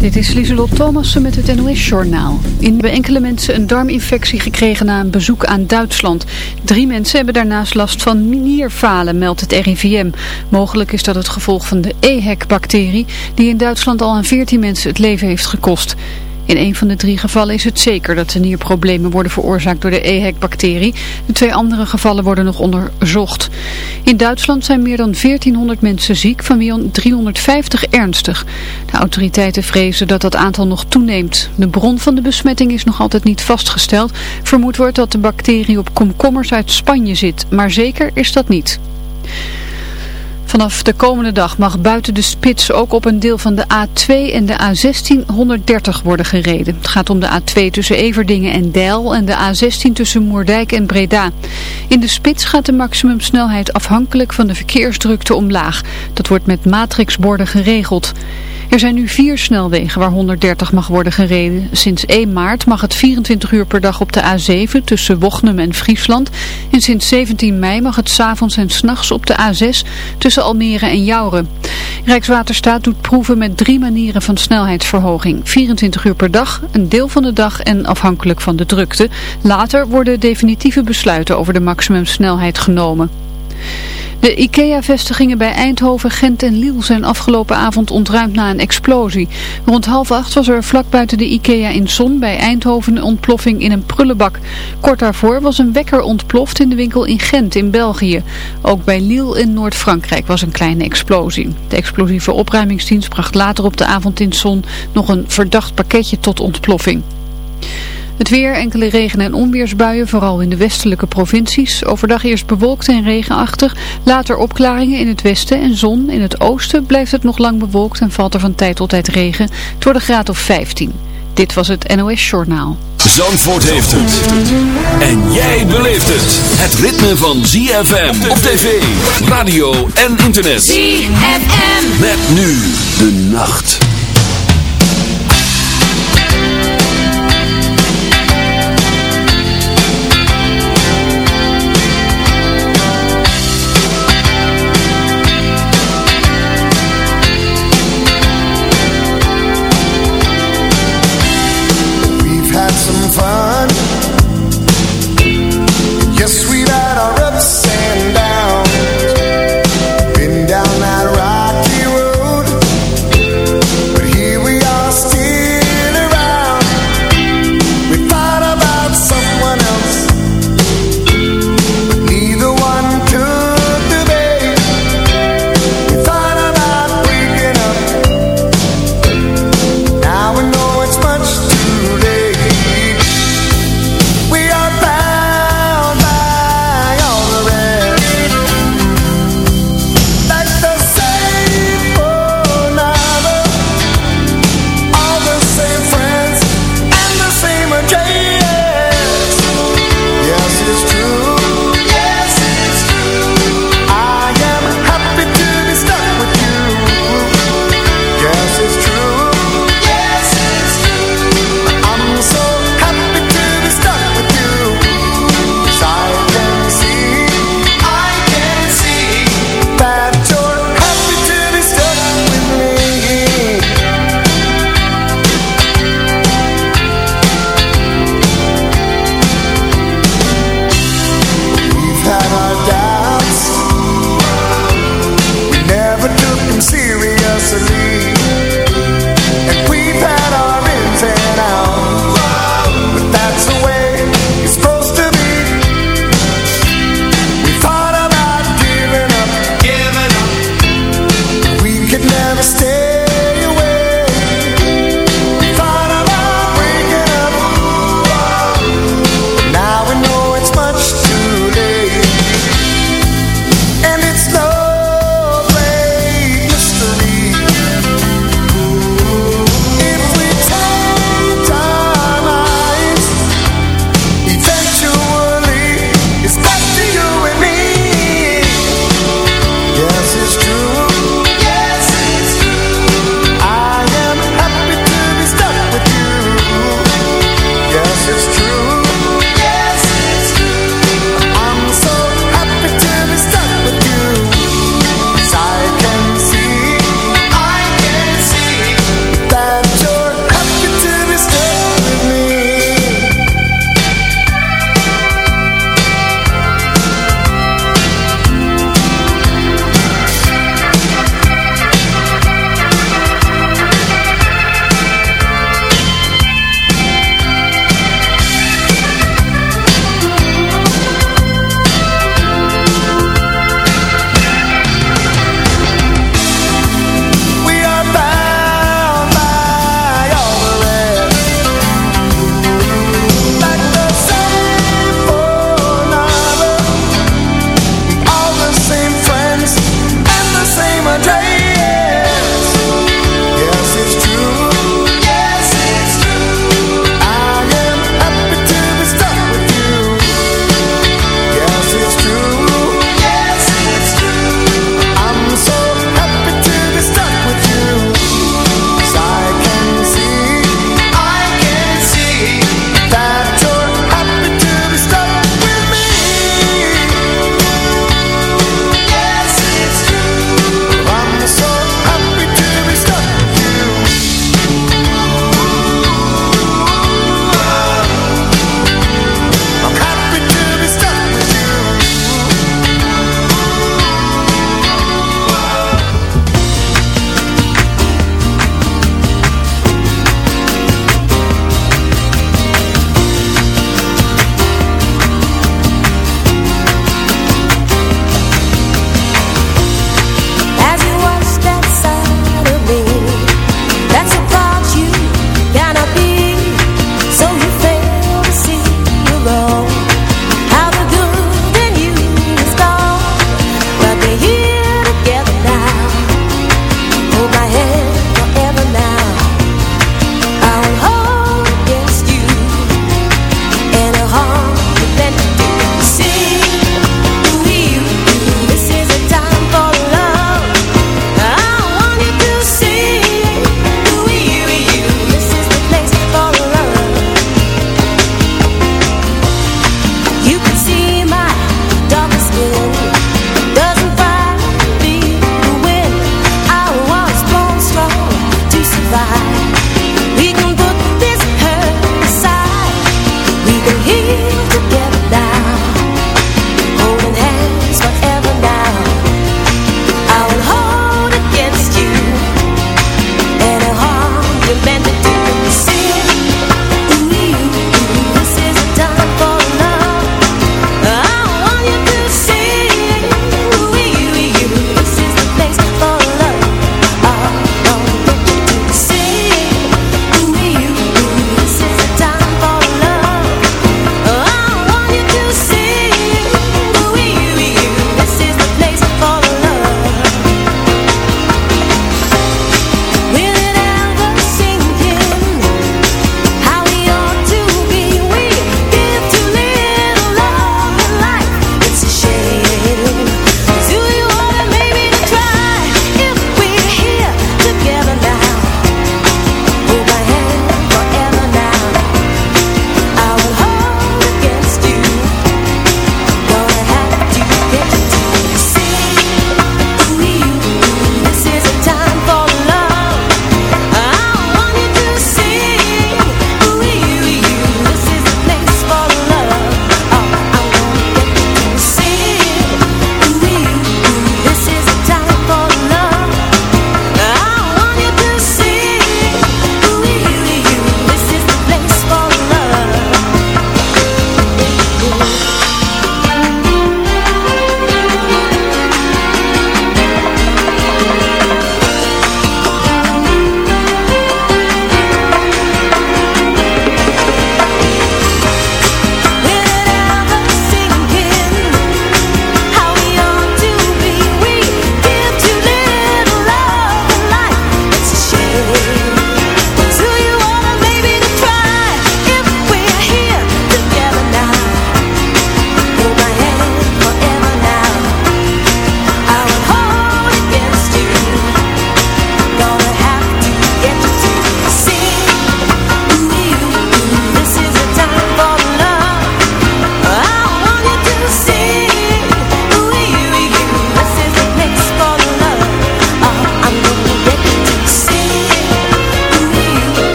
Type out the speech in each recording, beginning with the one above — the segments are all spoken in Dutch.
Dit is Lieselot Thomassen met het NOS-journaal. In hebben enkele mensen een darminfectie gekregen na een bezoek aan Duitsland. Drie mensen hebben daarnaast last van nierfalen, meldt het RIVM. Mogelijk is dat het gevolg van de EHEC-bacterie, die in Duitsland al aan 14 mensen het leven heeft gekost. In een van de drie gevallen is het zeker dat de nierproblemen worden veroorzaakt door de EHEC-bacterie. De twee andere gevallen worden nog onderzocht. In Duitsland zijn meer dan 1400 mensen ziek, van wie 350 ernstig. De autoriteiten vrezen dat dat aantal nog toeneemt. De bron van de besmetting is nog altijd niet vastgesteld. Vermoed wordt dat de bacterie op komkommers uit Spanje zit, maar zeker is dat niet. Vanaf de komende dag mag buiten de spits ook op een deel van de A2 en de A16 130 worden gereden. Het gaat om de A2 tussen Everdingen en Deil en de A16 tussen Moerdijk en Breda. In de spits gaat de maximumsnelheid afhankelijk van de verkeersdrukte omlaag. Dat wordt met matrixborden geregeld. Er zijn nu vier snelwegen waar 130 mag worden gereden. Sinds 1 maart mag het 24 uur per dag op de A7 tussen Wochnum en Friesland. En sinds 17 mei mag het s'avonds en s'nachts op de A6 tussen Almere en Jouren. Rijkswaterstaat doet proeven met drie manieren van snelheidsverhoging. 24 uur per dag, een deel van de dag en afhankelijk van de drukte. Later worden definitieve besluiten over de maximumsnelheid genomen. De IKEA-vestigingen bij Eindhoven, Gent en Liel zijn afgelopen avond ontruimd na een explosie. Rond half acht was er vlak buiten de IKEA in Zon bij Eindhoven een ontploffing in een prullenbak. Kort daarvoor was een wekker ontploft in de winkel in Gent in België. Ook bij Liel in Noord-Frankrijk was een kleine explosie. De explosieve opruimingsdienst bracht later op de avond in Zon nog een verdacht pakketje tot ontploffing. Het weer, enkele regen- en onweersbuien, vooral in de westelijke provincies. Overdag eerst bewolkt en regenachtig, later opklaringen in het westen en zon. In het oosten blijft het nog lang bewolkt en valt er van tijd tot tijd regen. Het wordt een graad of 15. Dit was het NOS Journaal. Zandvoort heeft het. En jij beleeft het. Het ritme van ZFM op tv, radio en internet. ZFM. Met nu de nacht.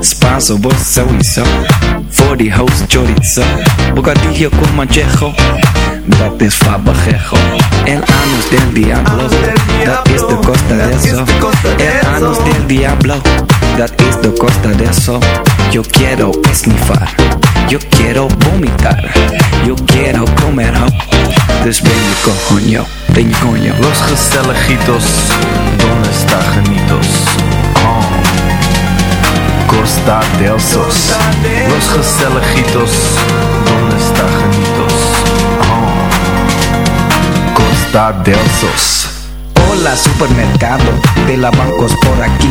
Spanso, vos. Voor die host chorizo. Bocadillo con manchejo. Dat is fabajejo. El anus del diablo. Dat is de costa de eso. El anus del diablo. Dat is de costa de eso. Yo quiero esnifar. Yo quiero vomitar. Yo quiero comer ho. Dus ben je coño, ben je coño. Los Gestelejitos, ¿dónde está Janitos? Oh. Costa del Sos. Los Gestelejitos, ¿dónde está Janitos? Oh. Costa del Sos. Hola, supermercado de la bancos por aquí.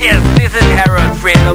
Yes, this is Harold Fredo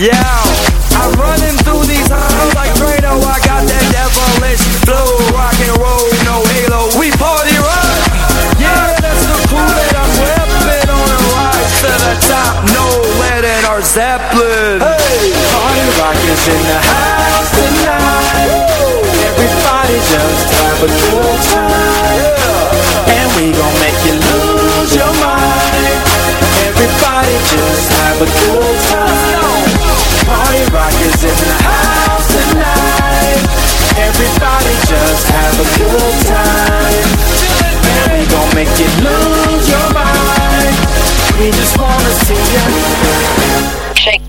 Yeah.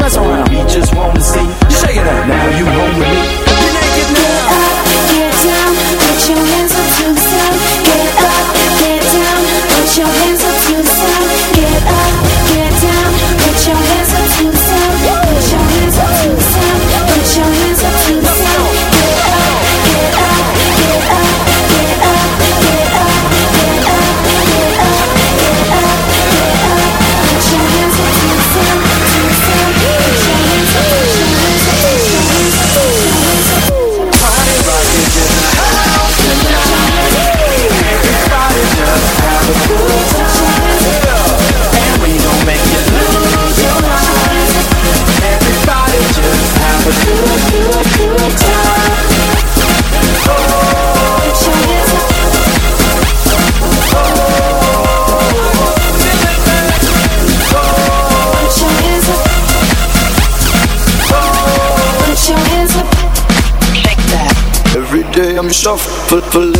mess around. We just wanna see you it up. Now you home with me. For.